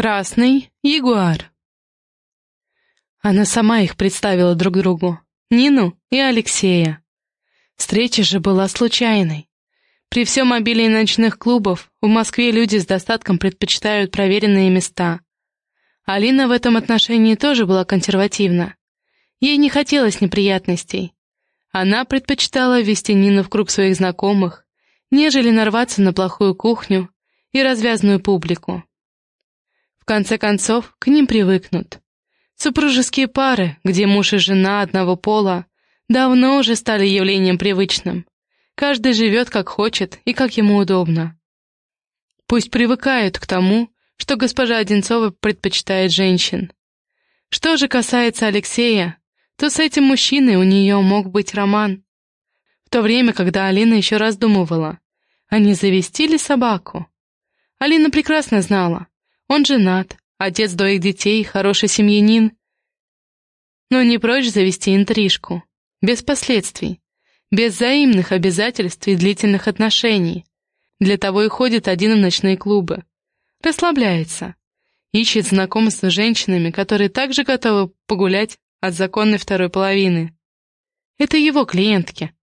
Красный ягуар. Она сама их представила друг другу, Нину и Алексея. Встреча же была случайной. При всем обилии ночных клубов в Москве люди с достатком предпочитают проверенные места. Алина в этом отношении тоже была консервативна. Ей не хотелось неприятностей. Она предпочитала ввести Нину в круг своих знакомых, нежели нарваться на плохую кухню и развязную публику конце концов, к ним привыкнут. Супружеские пары, где муж и жена одного пола, давно уже стали явлением привычным. Каждый живет как хочет и как ему удобно. Пусть привыкают к тому, что госпожа Одинцова предпочитает женщин. Что же касается Алексея, то с этим мужчиной у нее мог быть роман. В то время, когда Алина еще раздумывала, а не завести ли собаку? Алина прекрасно знала, он женат, отец двоих детей, хороший семьянин. Но не прочь завести интрижку. Без последствий. Без взаимных обязательств и длительных отношений. Для того и ходит один в ночные клубы. Расслабляется. Ищет знакомства с женщинами, которые также готовы погулять от законной второй половины. Это его клиентки.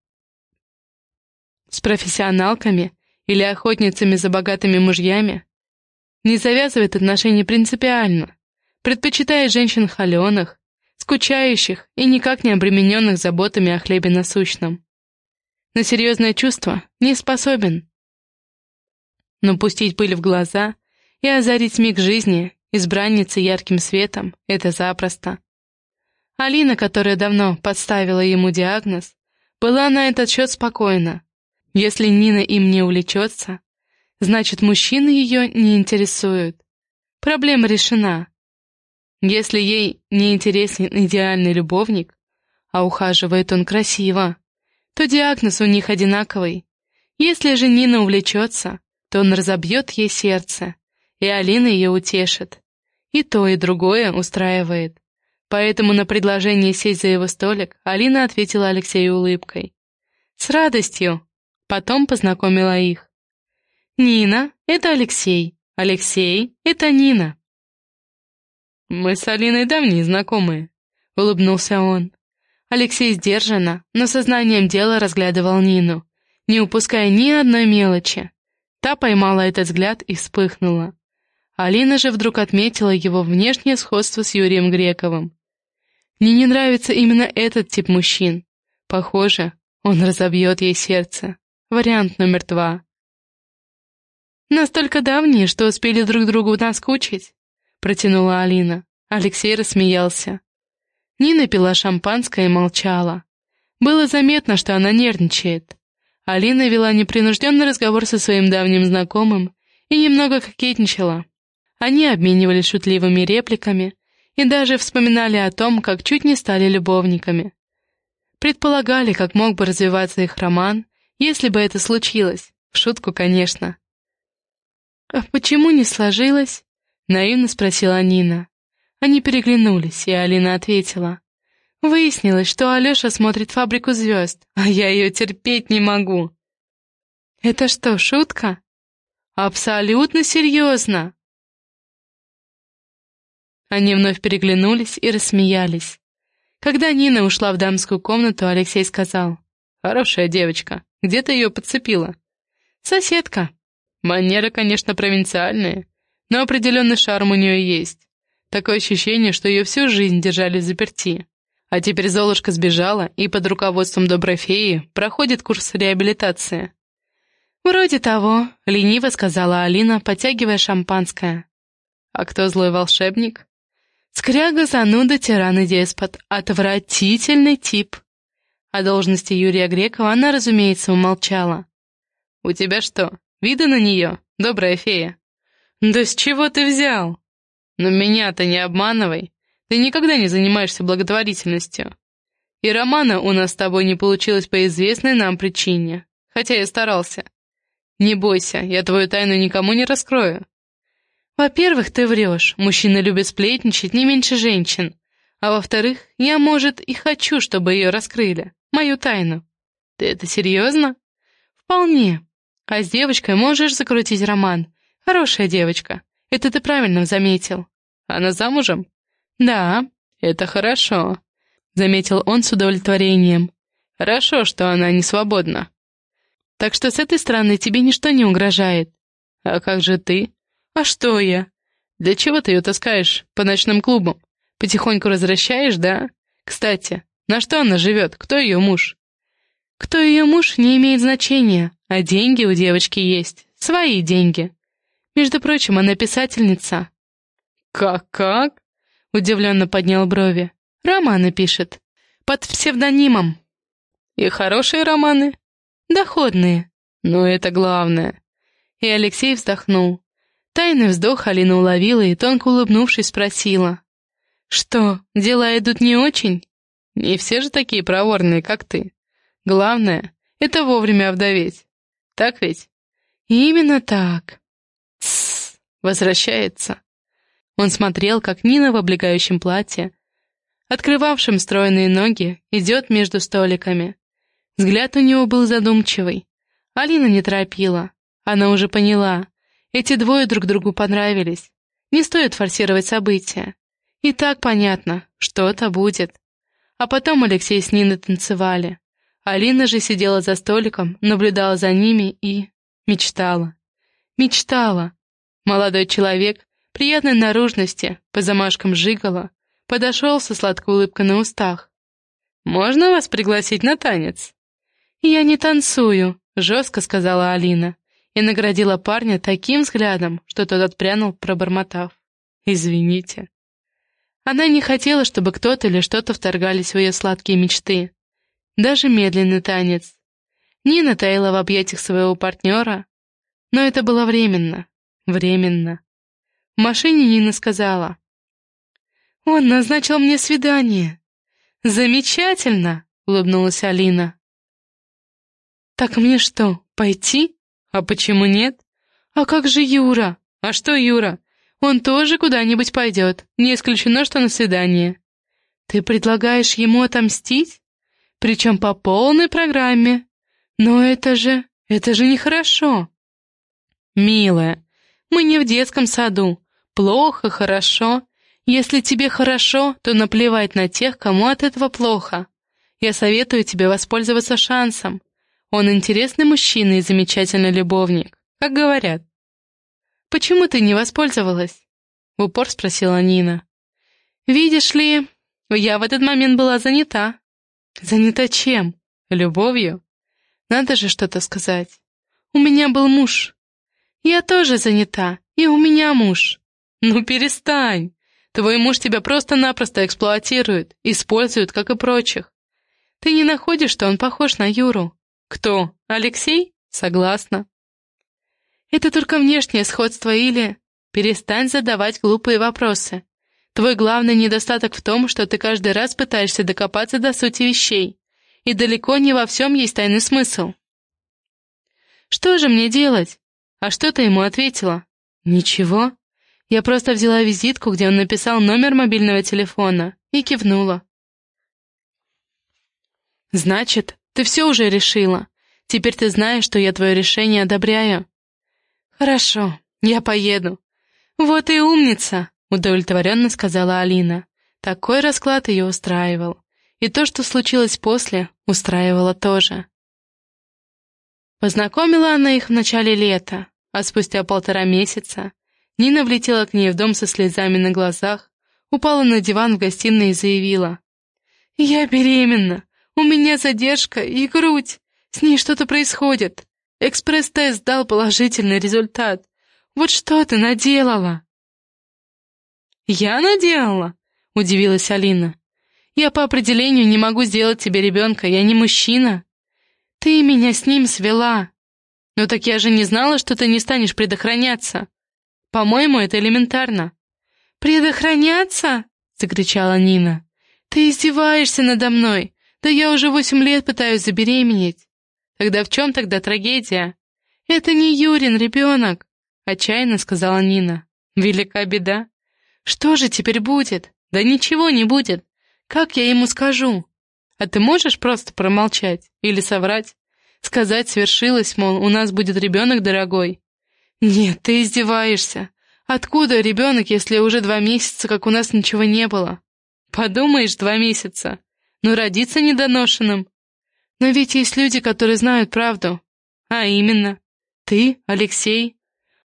С профессионалками или охотницами за богатыми мужьями не завязывает отношения принципиально, предпочитая женщин холеных, скучающих и никак не обремененных заботами о хлебе насущном. На серьезное чувство не способен. Но пустить пыль в глаза и озарить миг жизни избранницы ярким светом — это запросто. Алина, которая давно подставила ему диагноз, была на этот счет спокойна. Если Нина им не увлечется, значит, мужчины ее не интересуют. Проблема решена. Если ей не интересен идеальный любовник, а ухаживает он красиво, то диагноз у них одинаковый. Если же Нина увлечется, то он разобьет ей сердце, и Алина ее утешит. И то, и другое устраивает. Поэтому на предложение сесть за его столик Алина ответила Алексею улыбкой. «С радостью!» Потом познакомила их. «Нина, это Алексей. Алексей, это Нина». «Мы с Алиной давние знакомые», — улыбнулся он. Алексей сдержанно, но сознанием дела разглядывал Нину, не упуская ни одной мелочи. Та поймала этот взгляд и вспыхнула. Алина же вдруг отметила его внешнее сходство с Юрием Грековым. Мне не нравится именно этот тип мужчин. Похоже, он разобьет ей сердце. Вариант номер два. «Настолько давние, что успели друг другу наскучить», — протянула Алина. Алексей рассмеялся. Нина пила шампанское и молчала. Было заметно, что она нервничает. Алина вела непринужденный разговор со своим давним знакомым и немного кокетничала. Они обменивались шутливыми репликами и даже вспоминали о том, как чуть не стали любовниками. Предполагали, как мог бы развиваться их роман, если бы это случилось. В шутку, конечно. «А почему не сложилось?» — наивно спросила Нина. Они переглянулись, и Алина ответила. «Выяснилось, что Алеша смотрит «Фабрику звезд», а я ее терпеть не могу». «Это что, шутка?» «Абсолютно серьезно!» Они вновь переглянулись и рассмеялись. Когда Нина ушла в дамскую комнату, Алексей сказал. «Хорошая девочка. Где ты ее подцепила?» «Соседка», Манеры, конечно, провинциальные, но определенный шарм у нее есть. Такое ощущение, что ее всю жизнь держали заперти. А теперь Золушка сбежала и под руководством доброй феи проходит курс реабилитации. «Вроде того», — лениво сказала Алина, подтягивая шампанское. «А кто злой волшебник?» «Скряга, зануда, тиран и деспот. Отвратительный тип». О должности Юрия Грекова она, разумеется, умолчала. «У тебя что, Вида на нее, добрая фея?» «Да с чего ты взял?» «Но меня-то не обманывай. Ты никогда не занимаешься благотворительностью. И романа у нас с тобой не получилось по известной нам причине, хотя я старался. Не бойся, я твою тайну никому не раскрою». «Во-первых, ты врешь, мужчины любят сплетничать не меньше женщин. А во-вторых, я, может, и хочу, чтобы ее раскрыли, мою тайну». «Ты это серьезно?» «Вполне. А с девочкой можешь закрутить роман. Хорошая девочка. Это ты правильно заметил. Она замужем? Да, это хорошо, заметил он с удовлетворением. Хорошо, что она не свободна. Так что с этой стороны тебе ничто не угрожает. А как же ты? А что я? Для чего ты ее таскаешь по ночным клубам? Потихоньку возвращаешь, да? Кстати, на что она живет? Кто ее муж? Кто ее муж, не имеет значения, а деньги у девочки есть. Свои деньги. Между прочим, она писательница. «Как-как?» — удивленно поднял брови. «Романы пишет. Под псевдонимом». «И хорошие романы?» «Доходные». «Ну, это главное». И Алексей вздохнул. Тайный вздох Алина уловила и, тонко улыбнувшись, спросила. «Что, дела идут не очень?» «Не все же такие проворные, как ты. Главное — это вовремя овдоветь. Так ведь?» «Именно так». «Тссс, возвращается». Он смотрел, как Нина в облегающем платье, открывавшем стройные ноги, идет между столиками. Взгляд у него был задумчивый. Алина не торопила. Она уже поняла. Эти двое друг другу понравились. Не стоит форсировать события. И так понятно, что-то будет. А потом Алексей с Ниной танцевали. Алина же сидела за столиком, наблюдала за ними и... мечтала. Мечтала. Молодой человек, приятной наружности, по замашкам жигала, подошел со сладкой улыбкой на устах. «Можно вас пригласить на танец?» «Я не танцую», — жестко сказала Алина и наградила парня таким взглядом, что тот отпрянул, пробормотав. «Извините». Она не хотела, чтобы кто-то или что-то вторгались в ее сладкие мечты. Даже медленный танец. Нина таяла в объятиях своего партнера, но это было временно. Временно. В машине Нина сказала. «Он назначил мне свидание». «Замечательно!» — улыбнулась Алина. «Так мне что, пойти? А почему нет? А как же Юра? А что Юра? Он тоже куда-нибудь пойдет, не исключено, что на свидание. Ты предлагаешь ему отомстить? Причем по полной программе. Но это же... это же нехорошо. Милая, мы не в детском саду. Плохо, хорошо. Если тебе хорошо, то наплевать на тех, кому от этого плохо. Я советую тебе воспользоваться шансом. Он интересный мужчина и замечательный любовник, как говорят. «Почему ты не воспользовалась?» — в упор спросила Нина. «Видишь ли, я в этот момент была занята». «Занята чем? Любовью? Надо же что-то сказать. У меня был муж. Я тоже занята, и у меня муж. Ну перестань. Твой муж тебя просто-напросто эксплуатирует, использует, как и прочих. Ты не находишь, что он похож на Юру? Кто? Алексей? Согласна. Это только внешнее сходство или... Перестань задавать глупые вопросы. Твой главный недостаток в том, что ты каждый раз пытаешься докопаться до сути вещей. И далеко не во всем есть тайный смысл. Что же мне делать? А что ты ему ответила? Ничего. Я просто взяла визитку, где он написал номер мобильного телефона, и кивнула. Значит, ты все уже решила. Теперь ты знаешь, что я твое решение одобряю. «Хорошо, я поеду». «Вот и умница», — удовлетворенно сказала Алина. Такой расклад ее устраивал. И то, что случилось после, устраивало тоже. Познакомила она их в начале лета, а спустя полтора месяца Нина влетела к ней в дом со слезами на глазах, упала на диван в гостиной и заявила. «Я беременна, у меня задержка и грудь, с ней что-то происходит. Экспресс-тест дал положительный результат. Вот что ты наделала?» «Я наделала?» — удивилась Алина. «Я по определению не могу сделать тебе ребенка, я не мужчина. Ты меня с ним свела. Но так я же не знала, что ты не станешь предохраняться. По-моему, это элементарно». «Предохраняться?» — закричала Нина. «Ты издеваешься надо мной. Да я уже восемь лет пытаюсь забеременеть. Тогда в чем тогда трагедия? Это не Юрин ребенок, отчаянно сказала Нина. Велика беда. Что же теперь будет? Да ничего не будет. Как я ему скажу? А ты можешь просто промолчать или соврать? Сказать свершилось, мол, у нас будет ребенок дорогой. Нет, ты издеваешься. Откуда ребенок, если уже два месяца, как у нас ничего не было? Подумаешь, два месяца. Ну, родиться недоношенным. Но ведь есть люди, которые знают правду. А именно, ты, Алексей.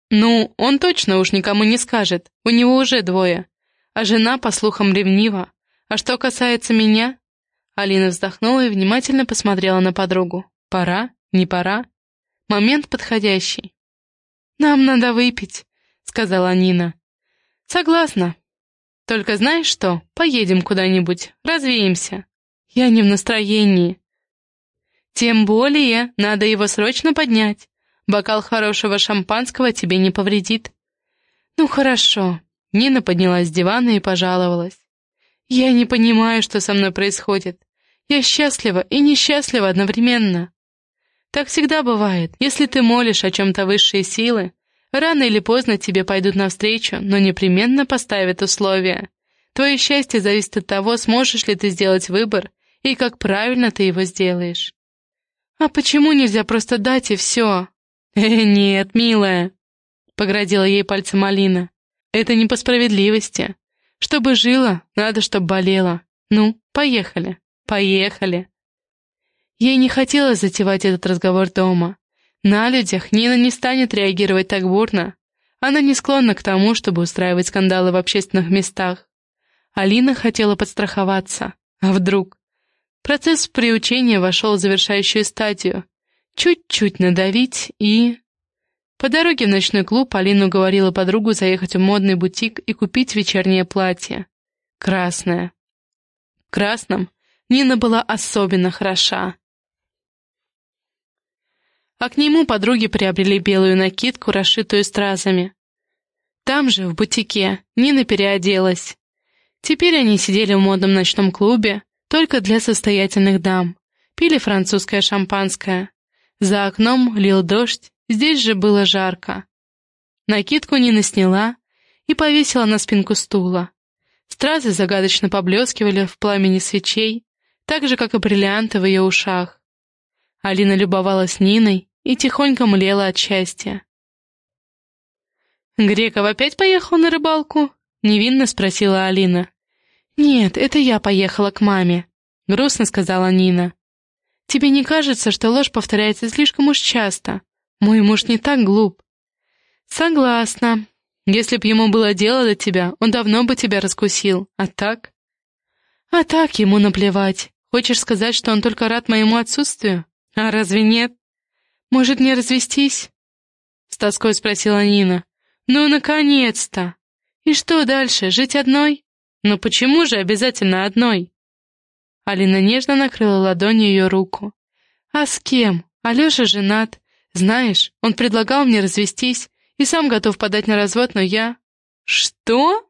Ну, он точно уж никому не скажет, у него уже двое. А жена, по слухам, ревнива. А что касается меня... Алина вздохнула и внимательно посмотрела на подругу. Пора? Не пора? Момент подходящий. «Нам надо выпить», — сказала Нина. «Согласна. Только знаешь что, поедем куда-нибудь, развеемся. Я не в настроении». «Тем более, надо его срочно поднять. Бокал хорошего шампанского тебе не повредит». «Ну хорошо». Нина поднялась с дивана и пожаловалась. «Я не понимаю, что со мной происходит. Я счастлива и несчастлива одновременно. Так всегда бывает. Если ты молишь о чем-то высшие силы, рано или поздно тебе пойдут навстречу, но непременно поставят условия. Твое счастье зависит от того, сможешь ли ты сделать выбор и как правильно ты его сделаешь. А почему нельзя просто дать и все? Э, нет, милая, поградила ей пальцем Алина. Это не по справедливости. Чтобы жила, надо, чтобы болела. Ну, поехали, поехали. Ей не хотелось затевать этот разговор дома. На людях Нина не станет реагировать так бурно. Она не склонна к тому, чтобы устраивать скандалы в общественных местах. Алина хотела подстраховаться. А вдруг? Процесс приучения вошел в завершающую стадию. Чуть-чуть надавить и... По дороге в ночной клуб Алина уговорила подругу заехать в модный бутик и купить вечернее платье. Красное. В красном Нина была особенно хороша а к нему подруги приобрели белую накидку, расшитую стразами. Там же, в бутике, Нина переоделась. Теперь они сидели в модном ночном клубе, только для состоятельных дам, пили французское шампанское. За окном лил дождь, здесь же было жарко. Накидку Нина сняла и повесила на спинку стула. Стразы загадочно поблескивали в пламени свечей, так же, как и бриллианты в ее ушах. Алина любовалась Ниной, и тихонько млела от счастья. «Греков опять поехал на рыбалку?» — невинно спросила Алина. «Нет, это я поехала к маме», — грустно сказала Нина. «Тебе не кажется, что ложь повторяется слишком уж часто? Мой муж не так глуп». «Согласна. Если б ему было дело до тебя, он давно бы тебя раскусил. А так?» «А так ему наплевать. Хочешь сказать, что он только рад моему отсутствию? А разве нет?» «Может, не развестись?» — с тоской спросила Нина. «Ну, наконец-то! И что дальше, жить одной? Ну почему же обязательно одной?» Алина нежно накрыла ладонью ее руку. «А с кем? Алеша женат. Знаешь, он предлагал мне развестись и сам готов подать на развод, но я...» «Что?»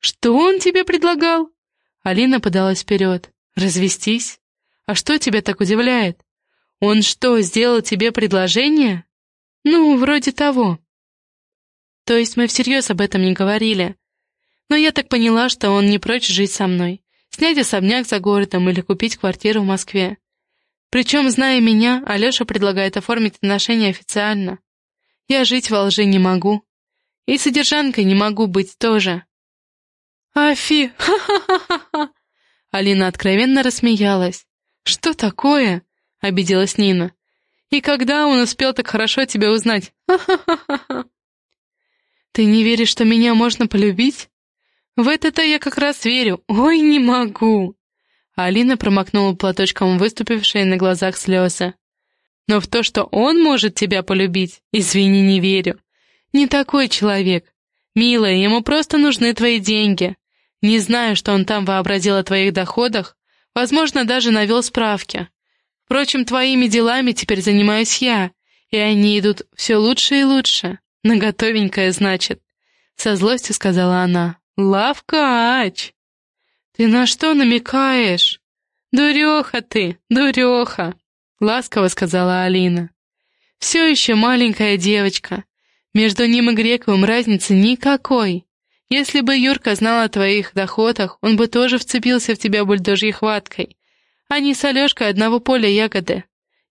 «Что он тебе предлагал?» Алина подалась вперед. «Развестись? А что тебя так удивляет? «Он что, сделал тебе предложение?» «Ну, вроде того». То есть мы всерьез об этом не говорили. Но я так поняла, что он не прочь жить со мной, снять особняк за городом или купить квартиру в Москве. Причем, зная меня, Алеша предлагает оформить отношения официально. Я жить во лжи не могу. И содержанкой не могу быть тоже. «Афи! Ха-ха-ха-ха!» Алина откровенно рассмеялась. «Что такое?» — обиделась Нина. «И когда он успел так хорошо тебя узнать? Ха-ха-ха-ха!» «Ты не веришь, что меня можно полюбить?» «В это-то я как раз верю. Ой, не могу!» Алина промокнула платочком выступившие на глазах слезы. «Но в то, что он может тебя полюбить, извини, не верю. Не такой человек. Милая, ему просто нужны твои деньги. Не знаю, что он там вообразил о твоих доходах, возможно, даже навел справки. Впрочем, твоими делами теперь занимаюсь я, и они идут все лучше и лучше. На готовенькое, значит. Со злостью сказала она. Лавкач! Ты на что намекаешь? Дуреха ты, дуреха! Ласково сказала Алина. Все еще маленькая девочка. Между ним и Грековым разницы никакой. Если бы Юрка знал о твоих доходах, он бы тоже вцепился в тебя бульдожьей хваткой. Они с Алешкой одного поля ягоды.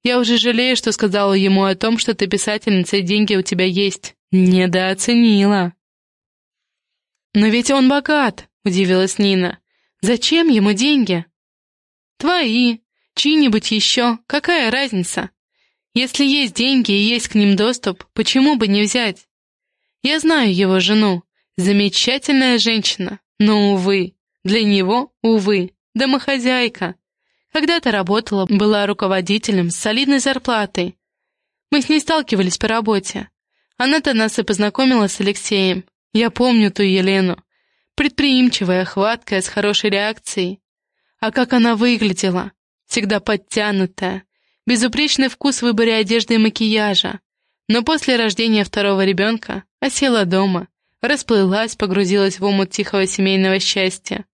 Я уже жалею, что сказала ему о том, что ты писательница и деньги у тебя есть. Недооценила. «Но ведь он богат», — удивилась Нина. «Зачем ему деньги?» «Твои, чьи-нибудь еще, какая разница? Если есть деньги и есть к ним доступ, почему бы не взять? Я знаю его жену, замечательная женщина, но, увы, для него, увы, домохозяйка. Когда-то работала, была руководителем с солидной зарплатой. Мы с ней сталкивались по работе. Она-то нас и познакомила с Алексеем. Я помню ту Елену. Предприимчивая, хваткая, с хорошей реакцией. А как она выглядела? Всегда подтянутая. Безупречный вкус в выборе одежды и макияжа. Но после рождения второго ребенка осела дома, расплылась, погрузилась в омут тихого семейного счастья.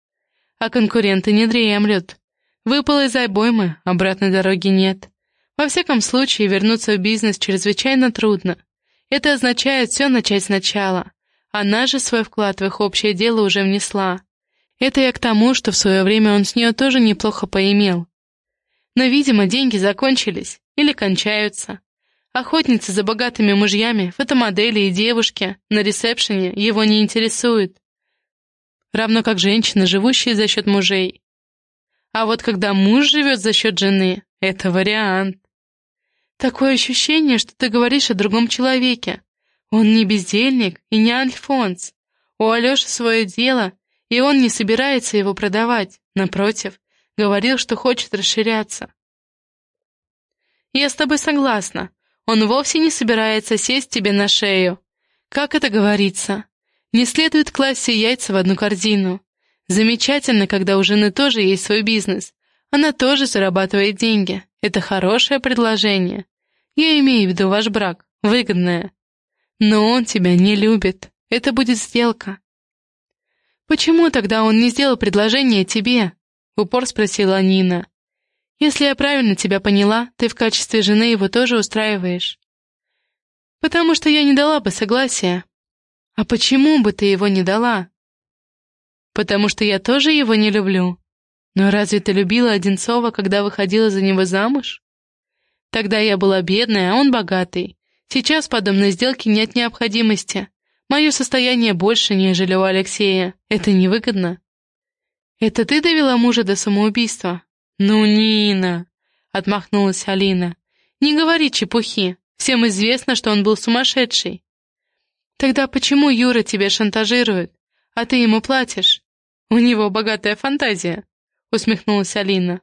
А конкуренты не дремлют. Выпала из обоймы, обратной дороги нет. Во всяком случае, вернуться в бизнес чрезвычайно трудно. Это означает все начать сначала. Она же свой вклад в их общее дело уже внесла. Это я к тому, что в свое время он с нее тоже неплохо поимел. Но, видимо, деньги закончились или кончаются. Охотницы за богатыми мужьями, фотомодели и девушки на ресепшене его не интересуют. Равно как женщины, живущие за счет мужей. А вот когда муж живет за счет жены, это вариант. Такое ощущение, что ты говоришь о другом человеке. Он не бездельник и не Альфонс. У Алёши свое дело, и он не собирается его продавать. Напротив, говорил, что хочет расширяться. Я с тобой согласна. Он вовсе не собирается сесть тебе на шею. Как это говорится? Не следует класть все яйца в одну корзину. Замечательно, когда у жены тоже есть свой бизнес. Она тоже зарабатывает деньги. Это хорошее предложение. Я имею в виду ваш брак, выгодное. Но он тебя не любит. Это будет сделка. Почему тогда он не сделал предложение тебе? Упор спросила Нина. Если я правильно тебя поняла, ты в качестве жены его тоже устраиваешь. Потому что я не дала бы согласия. А почему бы ты его не дала? Потому что я тоже его не люблю. Но разве ты любила Одинцова, когда выходила за него замуж? Тогда я была бедная, а он богатый. Сейчас подобной сделке нет необходимости. Мое состояние больше, нежели у Алексея. Это невыгодно. Это ты довела мужа до самоубийства? Ну, Нина, отмахнулась Алина. Не говори чепухи. Всем известно, что он был сумасшедший. Тогда почему Юра тебя шантажирует, а ты ему платишь? У него богатая фантазия, усмехнулась Алина.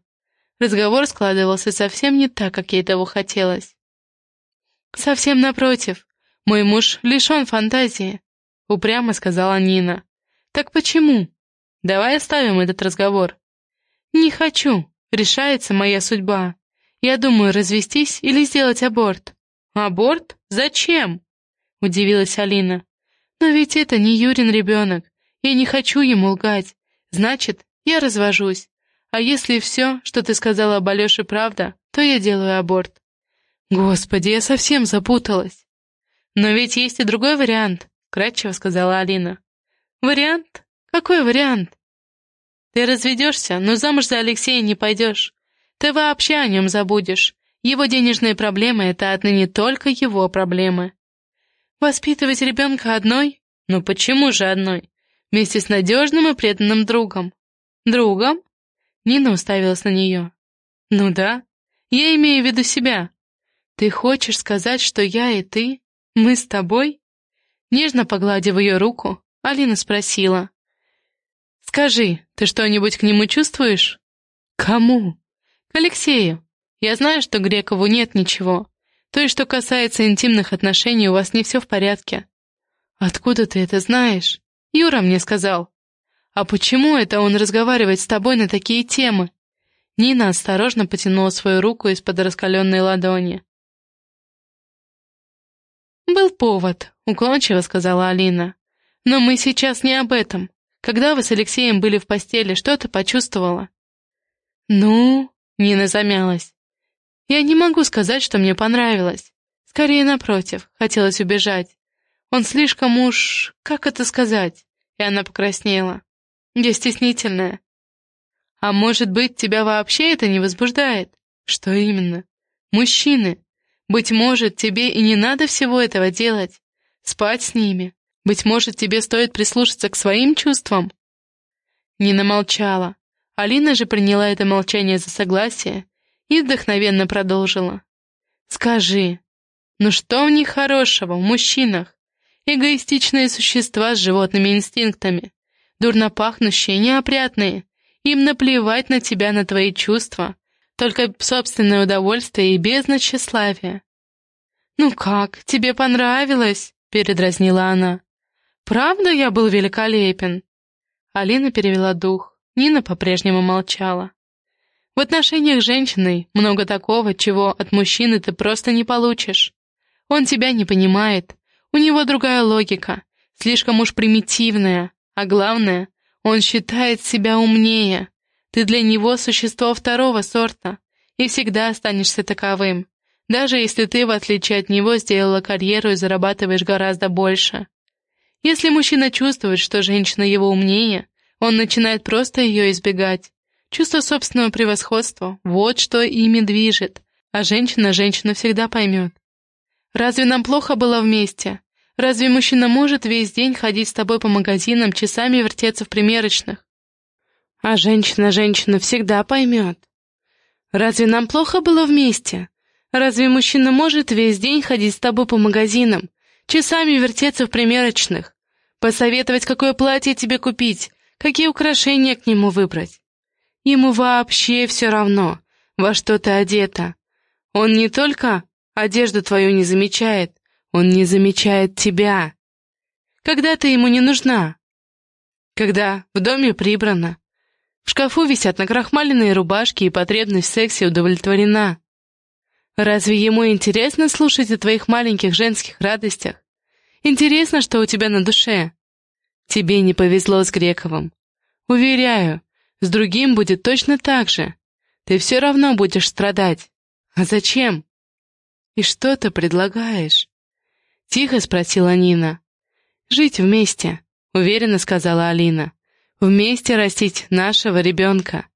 Разговор складывался совсем не так, как ей того хотелось. «Совсем напротив. Мой муж лишен фантазии», — упрямо сказала Нина. «Так почему? Давай оставим этот разговор». «Не хочу. Решается моя судьба. Я думаю, развестись или сделать аборт». «Аборт? Зачем?» — удивилась Алина. «Но ведь это не Юрин ребенок. Я не хочу ему лгать. Значит, я развожусь. А если все, что ты сказала об Алёше, правда, то я делаю аборт. Господи, я совсем запуталась. Но ведь есть и другой вариант, кратчево сказала Алина. Вариант? Какой вариант? Ты разведешься, но замуж за Алексея не пойдешь. Ты вообще о нем забудешь. Его денежные проблемы — это отныне только его проблемы. Воспитывать ребенка одной? Ну почему же одной? Вместе с надежным и преданным другом. Другом? Нина уставилась на нее. «Ну да, я имею в виду себя. Ты хочешь сказать, что я и ты, мы с тобой?» Нежно погладив ее руку, Алина спросила. «Скажи, ты что-нибудь к нему чувствуешь?» «Кому?» «К Алексею. Я знаю, что Грекову нет ничего. То есть, что касается интимных отношений, у вас не все в порядке». «Откуда ты это знаешь?» «Юра мне сказал». «А почему это он разговаривает с тобой на такие темы?» Нина осторожно потянула свою руку из-под раскаленной ладони. «Был повод», — уклончиво сказала Алина. «Но мы сейчас не об этом. Когда вы с Алексеем были в постели, что ты почувствовала?» «Ну...» — Нина замялась. «Я не могу сказать, что мне понравилось. Скорее, напротив, хотелось убежать. Он слишком уж... как это сказать?» И она покраснела. Я стеснительная. А может быть, тебя вообще это не возбуждает? Что именно? Мужчины. Быть может, тебе и не надо всего этого делать. Спать с ними? Быть может, тебе стоит прислушаться к своим чувствам?» Нина молчала. Алина же приняла это молчание за согласие и вдохновенно продолжила. «Скажи, ну что в них хорошего, в мужчинах? Эгоистичные существа с животными инстинктами, дурно пахнущие, неопрятные. Им наплевать на тебя, на твои чувства, только собственное удовольствие и бездна тщеславия. «Ну как, тебе понравилось?» — передразнила она. «Правда я был великолепен?» Алина перевела дух, Нина по-прежнему молчала. В отношениях с женщиной много такого, чего от мужчины ты просто не получишь. Он тебя не понимает, у него другая логика, слишком уж примитивная, а главное, он считает себя умнее. Ты для него существо второго сорта и всегда останешься таковым, даже если ты, в отличие от него, сделала карьеру и зарабатываешь гораздо больше. Если мужчина чувствует, что женщина его умнее, он начинает просто ее избегать. Чувство собственного превосходства — вот что ими движет, а женщина женщину всегда поймет. Разве нам плохо было вместе? Разве мужчина может весь день ходить с тобой по магазинам, часами вертеться в примерочных? А женщина женщину всегда поймет. Разве нам плохо было вместе? Разве мужчина может весь день ходить с тобой по магазинам, часами вертеться в примерочных, посоветовать, какое платье тебе купить, какие украшения к нему выбрать? Ему вообще все равно, во что ты одета. Он не только одежду твою не замечает, он не замечает тебя. Когда ты ему не нужна? Когда в доме прибрано, в шкафу висят накрахмаленные рубашки и потребность в сексе удовлетворена. Разве ему интересно слушать о твоих маленьких женских радостях? Интересно, что у тебя на душе? Тебе не повезло с Грековым. Уверяю, с другим будет точно так же. Ты все равно будешь страдать. А зачем? И что ты предлагаешь? Тихо спросила Нина. Жить вместе, уверенно сказала Алина. Вместе растить нашего ребенка.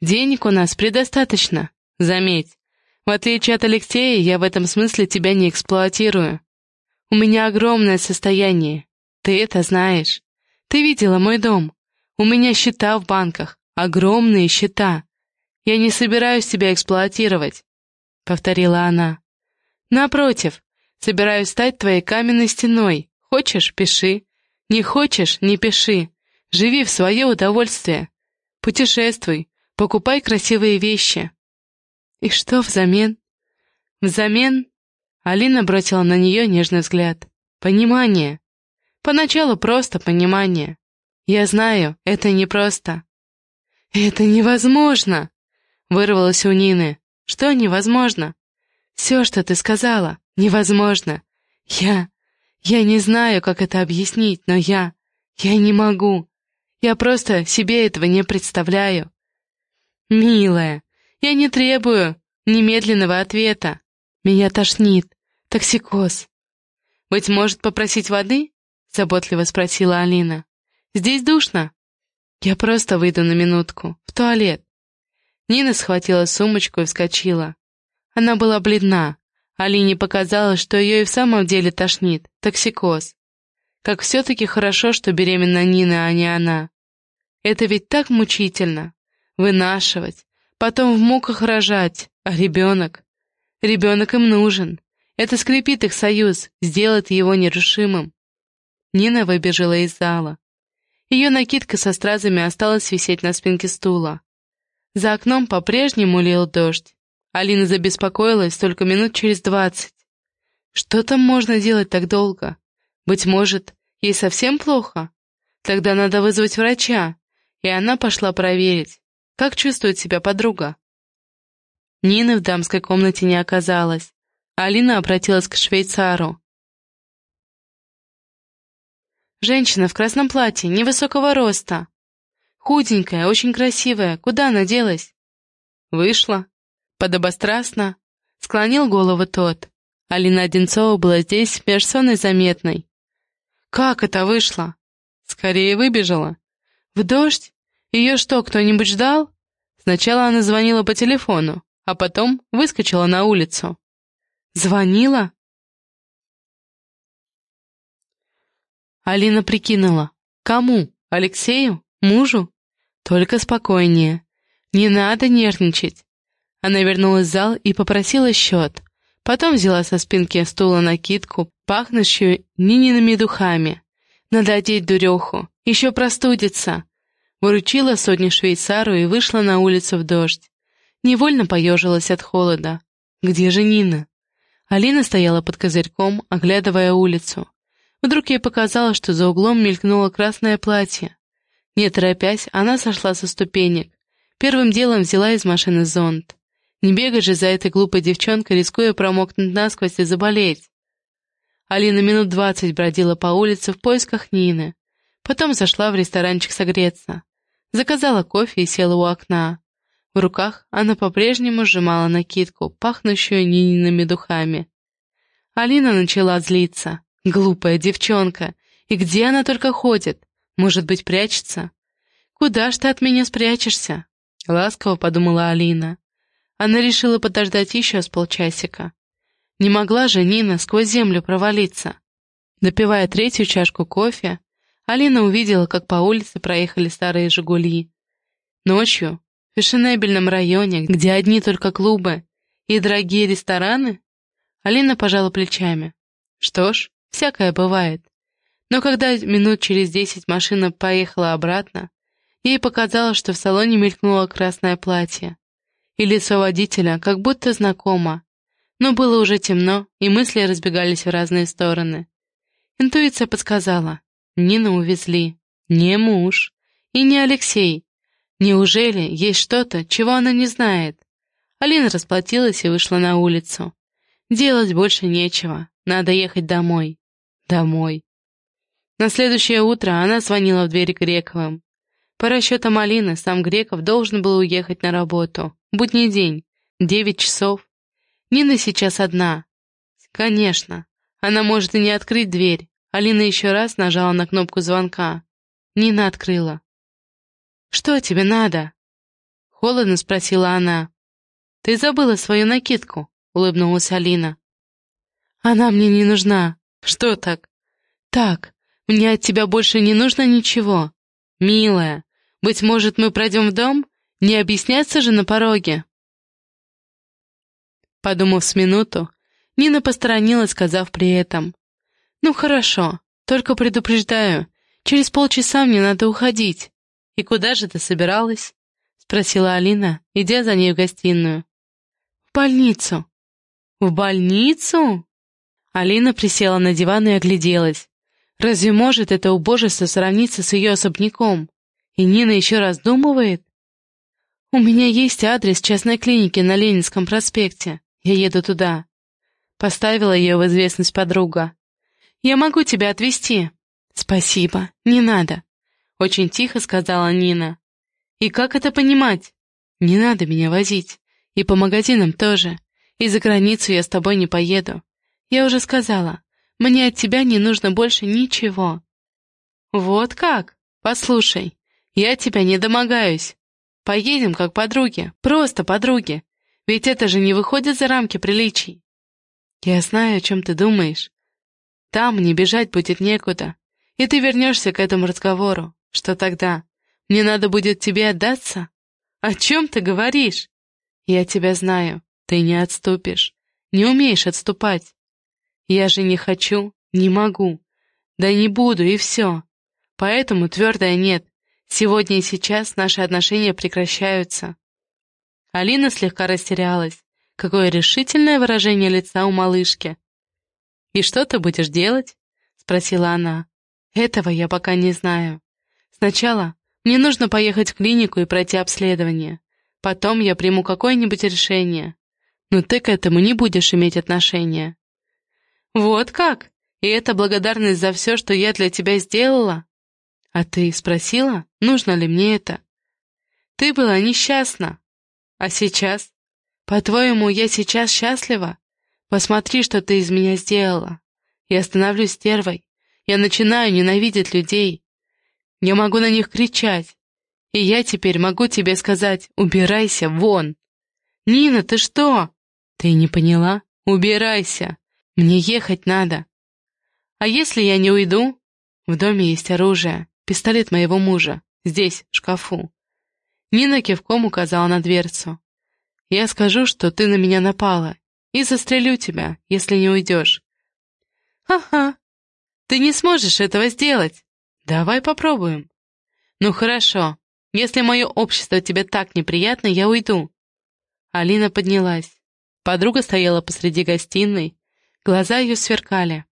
Денег у нас предостаточно, заметь. В отличие от Алексея, я в этом смысле тебя не эксплуатирую. У меня огромное состояние. Ты это знаешь. Ты видела мой дом. У меня счета в банках. Огромные счета. Я не собираюсь тебя эксплуатировать, — повторила она. Напротив, собираюсь стать твоей каменной стеной. Хочешь — пиши. Не хочешь — не пиши. Живи в свое удовольствие. Путешествуй, покупай красивые вещи. И что взамен? Взамен Алина бросила на нее нежный взгляд. Понимание. Поначалу просто понимание. Я знаю, это непросто. Это невозможно! Вырвалось у Нины. Что невозможно? Все, что ты сказала, невозможно. Я... Я не знаю, как это объяснить, но я... Я не могу. Я просто себе этого не представляю. Милая, я не требую немедленного ответа. Меня тошнит. Токсикоз. «Быть может, попросить воды?» — заботливо спросила Алина. «Здесь душно. Я просто выйду на минутку. В туалет». Нина схватила сумочку и вскочила. Она была бледна. Алине показалось, что ее и в самом деле тошнит. Токсикоз. Как все-таки хорошо, что беременна Нина, а не она. Это ведь так мучительно. Вынашивать, потом в муках рожать, а ребенок? Ребенок им нужен. Это скрепит их союз, сделает его нерушимым. Нина выбежала из зала. Ее накидка со стразами осталась висеть на спинке стула. За окном по-прежнему лил дождь. Алина забеспокоилась только минут через двадцать. Что там можно делать так долго? Быть может, ей совсем плохо? Тогда надо вызвать врача. И она пошла проверить, как чувствует себя подруга? Нины в дамской комнате не оказалось. Алина обратилась к швейцару. Женщина в красном платье, невысокого роста. Худенькая, очень красивая. Куда она делась? Вышла. Подобострастно. Склонил голову тот. Алина Одинцова была здесь персоной заметной. Как это вышло? Скорее выбежала. В дождь? Ее что, кто-нибудь ждал? Сначала она звонила по телефону, а потом выскочила на улицу. Звонила? Алина прикинула. Кому? Алексею? Мужу? Только спокойнее. Не надо нервничать. Она вернулась в зал и попросила счет. Потом взяла со спинки стула накидку, пахнущую Ниниными духами. Надо одеть дуреху, еще простудится. Выручила сотню швейцару и вышла на улицу в дождь. Невольно поежилась от холода. Где же Нина? Алина стояла под козырьком, оглядывая улицу. Вдруг ей показалось, что за углом мелькнуло красное платье. Не торопясь, она сошла со ступенек. Первым делом взяла из машины зонт. Не бегать же за этой глупой девчонкой, рискуя промокнуть насквозь и заболеть. Алина минут двадцать бродила по улице в поисках Нины. Потом зашла в ресторанчик согреться. Заказала кофе и села у окна. В руках она по-прежнему сжимала накидку, пахнущую Ниниными духами. Алина начала злиться. Глупая девчонка. И где она только ходит? Может быть, прячется? Куда ж ты от меня спрячешься? Ласково подумала Алина. Она решила подождать еще с полчасика. Не могла же Нина сквозь землю провалиться. Допивая третью чашку кофе, Алина увидела, как по улице проехали старые «Жигули». Ночью, в фешенебельном районе, где одни только клубы и дорогие рестораны, Алина пожала плечами. Что ж, всякое бывает. Но когда минут через десять машина поехала обратно, ей показалось, что в салоне мелькнуло красное платье. И лицо водителя как будто знакомо. Но было уже темно, и мысли разбегались в разные стороны. Интуиция подсказала. Нину увезли. Не муж. И не Алексей. Неужели есть что-то, чего она не знает? Алина расплатилась и вышла на улицу. Делать больше нечего. Надо ехать домой. Домой. На следующее утро она звонила в дверь Грековым. По расчетам Алины, сам Греков должен был уехать на работу. Будний день. Девять часов. Нина сейчас одна. Конечно. Она может и не открыть дверь. Алина еще раз нажала на кнопку звонка. Нина открыла. «Что тебе надо?» Холодно спросила она. «Ты забыла свою накидку», — улыбнулась Алина. «Она мне не нужна. Что так?» «Так, мне от тебя больше не нужно ничего. Милая, быть может, мы пройдем в дом? Не объясняться же на пороге?» Подумав с минуту, Нина посторонилась, сказав при этом. «Ну хорошо, только предупреждаю, через полчаса мне надо уходить». «И куда же ты собиралась?» — спросила Алина, идя за ней в гостиную. «В больницу». «В больницу?» Алина присела на диван и огляделась. Разве может это убожество сравниться с ее особняком? И Нина еще раздумывает? «У меня есть адрес частной клиники на Ленинском проспекте. Я еду туда». Поставила ее в известность подруга. «Я могу тебя отвезти». «Спасибо, не надо», — очень тихо сказала Нина. «И как это понимать?» «Не надо меня возить. И по магазинам тоже. И за границу я с тобой не поеду. Я уже сказала, мне от тебя не нужно больше ничего». «Вот как? Послушай, я тебя не домогаюсь. Поедем как подруги, просто подруги. Ведь это же не выходит за рамки приличий». «Я знаю, о чем ты думаешь. Там мне бежать будет некуда, и ты вернешься к этому разговору. Что тогда? Мне надо будет тебе отдаться? О чем ты говоришь? Я тебя знаю, ты не отступишь, не умеешь отступать. Я же не хочу, не могу. Да не буду, и все. Поэтому твердое нет. Сегодня и сейчас наши отношения прекращаются. Алина слегка растерялась. Какое решительное выражение лица у малышки. «И что ты будешь делать?» — спросила она. «Этого я пока не знаю. Сначала мне нужно поехать в клинику и пройти обследование. Потом я приму какое-нибудь решение. Но ты к этому не будешь иметь отношения. «Вот как? И это благодарность за все, что я для тебя сделала?» «А ты спросила, нужно ли мне это?» «Ты была несчастна. А сейчас? По-твоему, я сейчас счастлива? Посмотри, что ты из меня сделала. Я становлюсь стервой. Я начинаю ненавидеть людей. Я могу на них кричать. И я теперь могу тебе сказать «убирайся вон». «Нина, ты что?» «Ты не поняла? Убирайся!» Мне ехать надо. А если я не уйду? В доме есть оружие, пистолет моего мужа, здесь, в шкафу. Нина кивком указала на дверцу. Я скажу, что ты на меня напала, и застрелю тебя, если не уйдешь. Ха-ха, ты не сможешь этого сделать. Давай попробуем. Ну хорошо, если мое общество тебе так неприятно, я уйду. Алина поднялась. Подруга стояла посреди гостиной, глаза ее сверкали.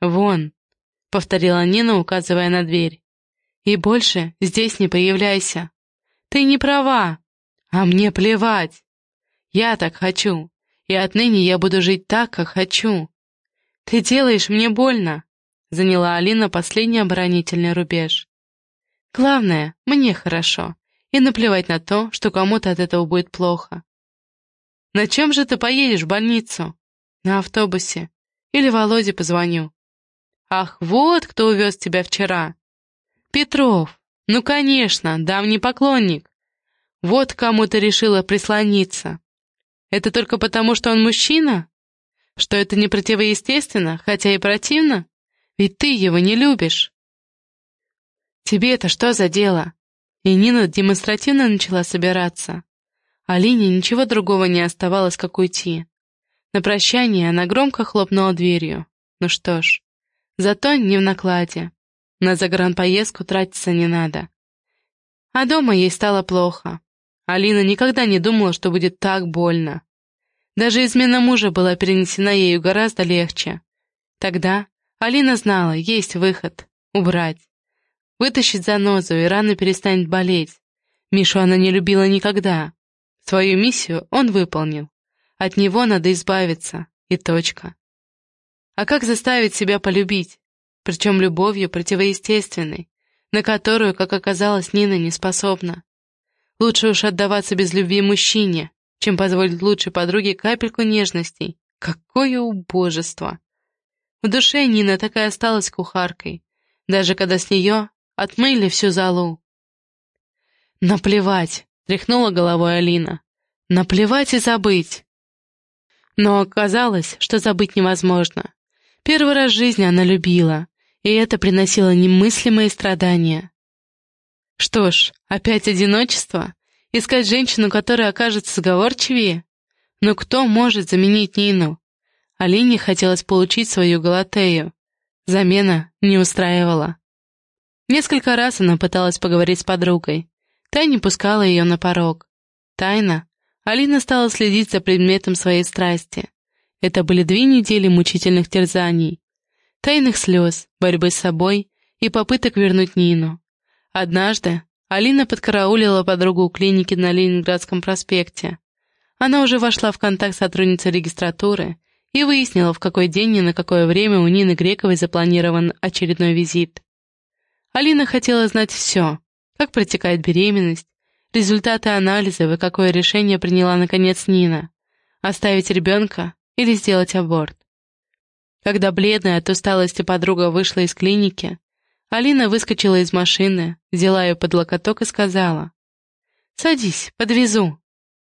«Вон», — повторила Нина, указывая на дверь. «И больше здесь не появляйся. Ты не права, а мне плевать. Я так хочу, и отныне я буду жить так, как хочу. Ты делаешь мне больно», — заняла Алина последний оборонительный рубеж. «Главное, мне хорошо, и наплевать на то, что кому-то от этого будет плохо. На чем же ты поедешь в больницу? На автобусе. Или Володе позвоню. Ах, вот кто увез тебя вчера. Петров. Ну, конечно, давний поклонник. Вот кому ты решила прислониться. Это только потому, что он мужчина? Что это не противоестественно, хотя и противно? Ведь ты его не любишь. Тебе это что за дело? И Нина демонстративно начала собираться. Алине ничего другого не оставалось, как уйти. На прощание она громко хлопнула дверью. Ну что ж, зато не в накладе. На загранпоездку тратиться не надо. А дома ей стало плохо. Алина никогда не думала, что будет так больно. Даже измена мужа была перенесена ею гораздо легче. Тогда Алина знала, есть выход — убрать. Вытащить занозу, и рана перестанет болеть. Мишу она не любила никогда. Свою миссию он выполнил. От него надо избавиться, и точка. А как заставить себя полюбить? Причем любовью противоестественной, на которую, как оказалось, Нина не способна. Лучше уж отдаваться без любви мужчине, чем позволить лучшей подруге капельку нежностей. Какое убожество! В душе Нина такая осталась кухаркой, даже когда с нее отмыли всю залу. Наплевать, Тряхнула головой Алина. Наплевать и забыть. Но оказалось, что забыть невозможно. Первый раз в жизни она любила, и это приносило немыслимые страдания. Что ж, опять одиночество? Искать женщину, которая окажется сговорчивее? Но кто может заменить Нину? Алине хотелось получить свою Галатею. Замена не устраивала. Несколько раз она пыталась поговорить с подругой, Та не пускала ее на порог. Тайна. Алина стала следить за предметом своей страсти. Это были две недели мучительных терзаний, тайных слез, борьбы с собой и попыток вернуть Нину. Однажды Алина подкараулила подругу у клиники на Ленинградском проспекте. Она уже вошла в контакт с сотрудницей регистратуры и выяснила, в какой день и на какое время у Нины Грековой запланирован очередной визит. Алина хотела знать все, как протекает беременность, результаты анализов и какое решение приняла наконец Нина — оставить ребенка или сделать аборт. Когда бледная от усталости подруга вышла из клиники, Алина выскочила из машины, взяла ее под локоток и сказала «Садись, подвезу».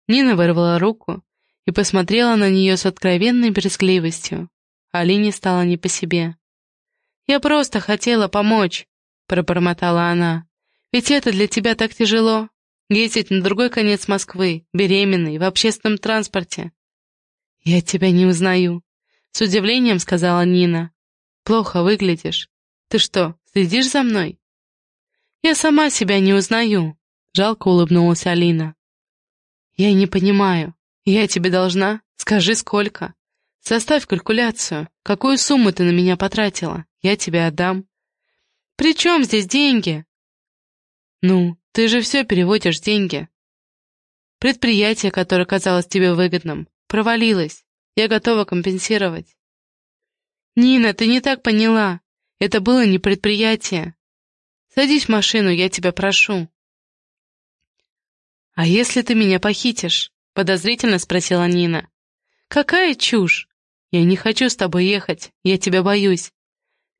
Нина вырвала руку и посмотрела на нее с откровенной брезгливостью. Алине стало не по себе. «Я просто хотела помочь», — пробормотала она. Ведь это для тебя так тяжело. Ездить на другой конец Москвы, беременной, в общественном транспорте. Я тебя не узнаю. С удивлением сказала Нина. Плохо выглядишь. Ты что, следишь за мной? Я сама себя не узнаю. Жалко улыбнулась Алина. Я не понимаю. Я тебе должна? Скажи, сколько? Составь калькуляцию. Какую сумму ты на меня потратила? Я тебе отдам. При чем здесь деньги? «Ну, ты же все переводишь деньги». «Предприятие, которое казалось тебе выгодным, провалилось. Я готова компенсировать». «Нина, ты не так поняла. Это было не предприятие. Садись в машину, я тебя прошу». «А если ты меня похитишь?» — подозрительно спросила Нина. «Какая чушь! Я не хочу с тобой ехать, я тебя боюсь».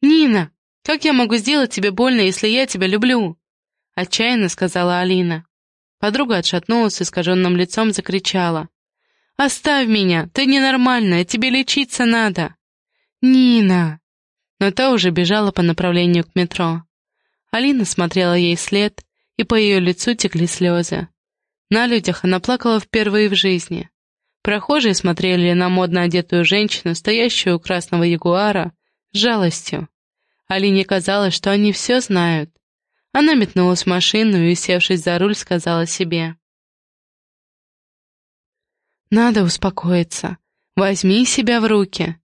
«Нина, как я могу сделать тебе больно, если я тебя люблю?» — отчаянно сказала Алина. Подруга отшатнулась и искаженным лицом закричала. «Оставь меня! Ты ненормальная! Тебе лечиться надо!» «Нина!» но та уже бежала по направлению к метро. Алина смотрела ей вслед, и по ее лицу текли слезы. На людях она плакала впервые в жизни. Прохожие смотрели на модно одетую женщину, стоящую у красного ягуара, с жалостью. Алине казалось, что они все знают. Она метнулась в машину и, севшись за руль, сказала себе. «Надо успокоиться. Возьми себя в руки».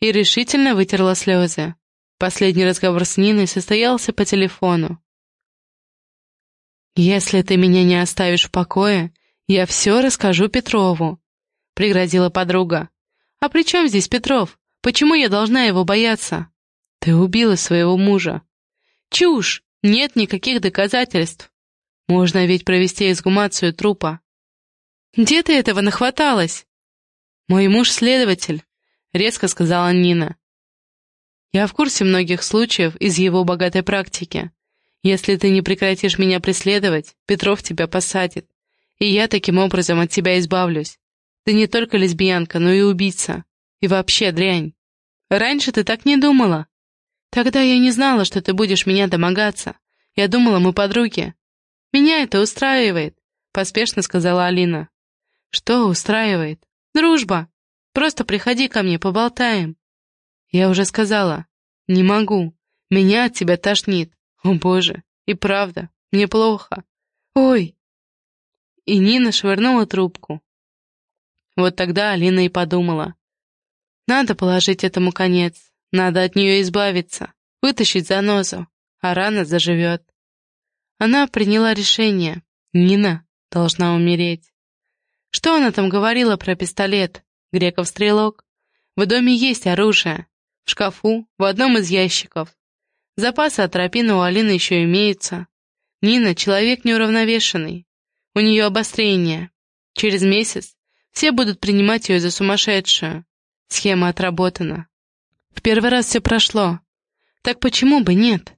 И решительно вытерла слезы. Последний разговор с Ниной состоялся по телефону. «Если ты меня не оставишь в покое, я все расскажу Петрову», — пригрозила подруга. «А при чем здесь Петров? Почему я должна его бояться?» «Ты убила своего мужа». «Чушь! Нет никаких доказательств. Можно ведь провести эксгумацию трупа». «Где ты этого нахваталась?» «Мой муж следователь», — резко сказала Нина. «Я в курсе многих случаев из его богатой практики. Если ты не прекратишь меня преследовать, Петров тебя посадит, и я таким образом от тебя избавлюсь. Ты не только лесбиянка, но и убийца. И вообще дрянь. Раньше ты так не думала. Тогда я не знала, что ты будешь меня домогаться. Я думала, мы подруги. Меня это устраивает», — поспешно сказала Алина. Что устраивает? Дружба. Просто приходи ко мне, поболтаем. Я уже сказала. Не могу. Меня от тебя тошнит. О, боже. И правда. Мне плохо. Ой. И Нина швырнула трубку. Вот тогда Алина и подумала. Надо положить этому конец. Надо от нее избавиться. Вытащить занозу. А рана заживет. Она приняла решение. Нина должна умереть. Что она там говорила про пистолет? Греков стрелок. В доме есть оружие. В шкафу, в одном из ящиков. Запасы атропина у Алины еще имеются. Нина — человек неуравновешенный. У нее обострение. Через месяц все будут принимать ее за сумасшедшую. Схема отработана. В первый раз все прошло. Так почему бы нет?